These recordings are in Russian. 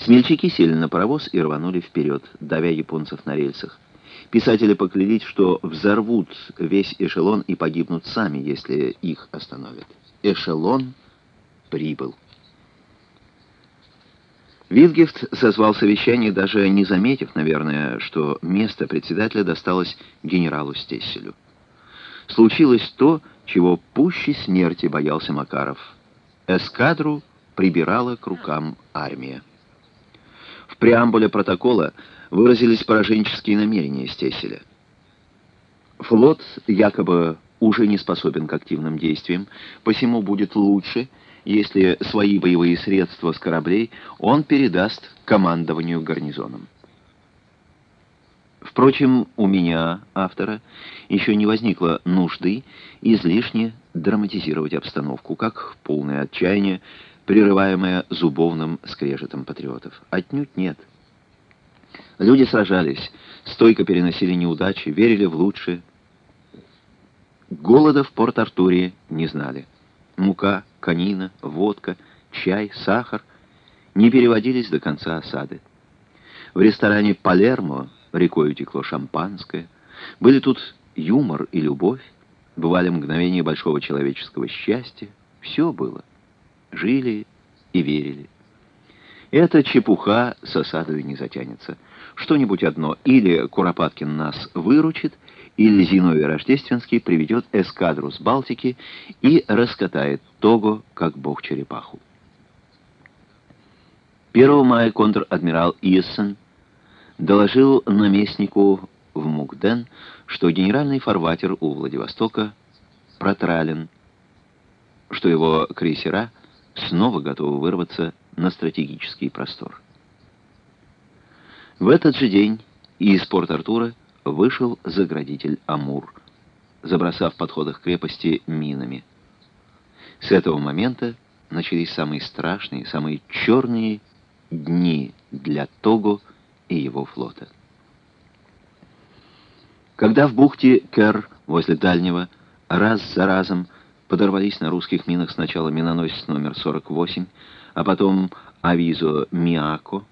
Смельчаки сели на паровоз и рванули вперед, давя японцев на рельсах. Писатели поклялись, что взорвут весь эшелон и погибнут сами, если их остановят. Эшелон прибыл. Витгефт созвал совещание, даже не заметив, наверное, что место председателя досталось генералу Стесселю. Случилось то, чего пуще смерти боялся Макаров. Эскадру прибирала к рукам армия. В преамбуле протокола выразились пораженческие намерения Стеселя. Флот якобы уже не способен к активным действиям, посему будет лучше, если свои боевые средства с кораблей он передаст командованию гарнизоном. Впрочем, у меня, автора, еще не возникло нужды излишне драматизировать обстановку, как полное отчаяние, прерываемое зубовным скрежетом патриотов. Отнюдь нет. Люди сражались, стойко переносили неудачи, верили в лучшее. Голода в Порт-Артуре не знали. Мука, конина, водка, чай, сахар не переводились до конца осады. В ресторане «Палермо» рекой утекло шампанское. Были тут юмор и любовь, бывали мгновения большого человеческого счастья. Все было. Жили и верили. Эта чепуха с осадой не затянется. Что-нибудь одно. Или Куропаткин нас выручит, или Зиновий Рождественский приведет эскадру с Балтики и раскатает Того, как бог-черепаху. 1 мая контр-адмирал Иессен доложил наместнику в Мукден, что генеральный фарватер у Владивостока протрален, что его крейсера снова готовы вырваться на стратегический простор. В этот же день из Порт-Артура вышел заградитель Амур, забросав подходах крепости минами. С этого момента начались самые страшные, самые черные дни для Того и его флота. Когда в бухте Кер возле Дальнего раз за разом подорвались на русских минах сначала миноносец номер 48, а потом авизо Миако,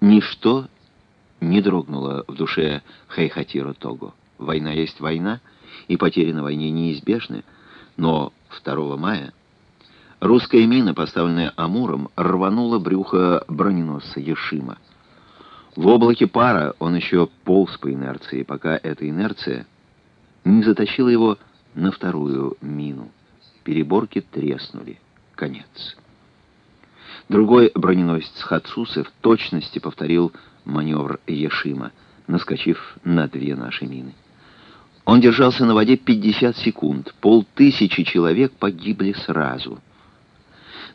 ничто не дрогнуло в душе Хайхатиро Того. Война есть война, и потери на войне неизбежны, но 2 мая русская мина, поставленная Амуром, рванула брюхо броненосца Яшима. В облаке пара он еще полз по инерции, пока эта инерция не затащила его на вторую мину. Переборки треснули. Конец. Другой броненосец Хацусы в точности повторил маневр Ешима, наскочив на две наши мины. Он держался на воде 50 секунд. Полтысячи человек погибли сразу.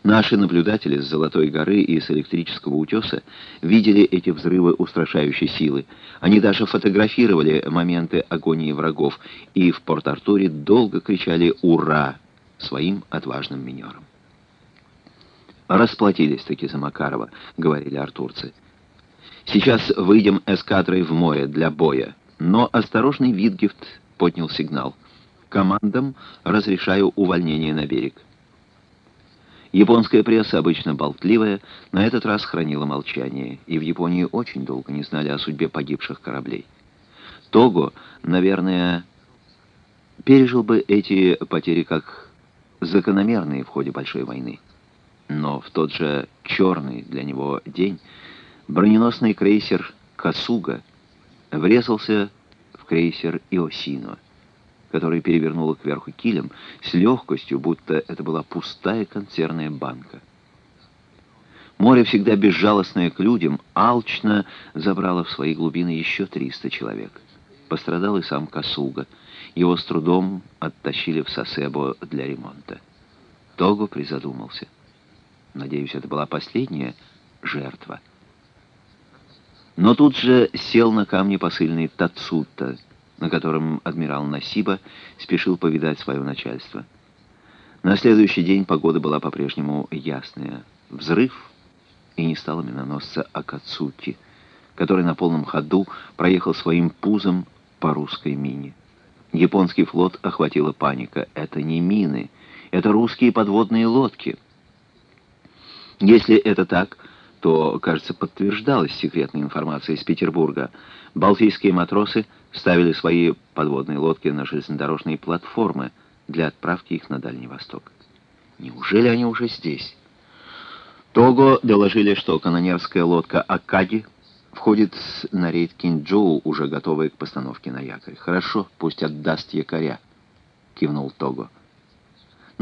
Наши наблюдатели с Золотой горы и с электрического утеса видели эти взрывы устрашающей силы. Они даже фотографировали моменты агонии врагов и в Порт-Артуре долго кричали «Ура!» своим отважным минерам. «Расплатились-таки за Макарова», — говорили артурцы. «Сейчас выйдем эскадрой в море для боя». Но осторожный Витгефт поднял сигнал. «Командам разрешаю увольнение на берег». Японская пресса, обычно болтливая, на этот раз хранила молчание, и в Японии очень долго не знали о судьбе погибших кораблей. Того, наверное, пережил бы эти потери как закономерные в ходе Большой войны. Но в тот же черный для него день броненосный крейсер «Касуга» врезался в крейсер «Иосино», который перевернуло кверху килем с легкостью, будто это была пустая консервная банка. Море, всегда безжалостное к людям, алчно забрало в свои глубины еще 300 человек. Пострадал и сам Касуга. Его с трудом оттащили в Сосебо для ремонта. Того призадумался. Надеюсь, это была последняя жертва. Но тут же сел на камне посыльный Тацута, на котором адмирал Насиба спешил повидать свое начальство. На следующий день погода была по-прежнему ясная. Взрыв, и не стало миноносца Акацути, который на полном ходу проехал своим пузом по русской мине. Японский флот охватила паника. Это не мины, это русские подводные лодки. Если это так, что, кажется, подтверждалась секретная информация из Петербурга. Балтийские матросы ставили свои подводные лодки на железнодорожные платформы для отправки их на Дальний Восток. Неужели они уже здесь? Того доложили, что канонерская лодка «Акади» входит на рейд Кинджоу, уже готовая к постановке на якорь. «Хорошо, пусть отдаст якоря», — кивнул Того.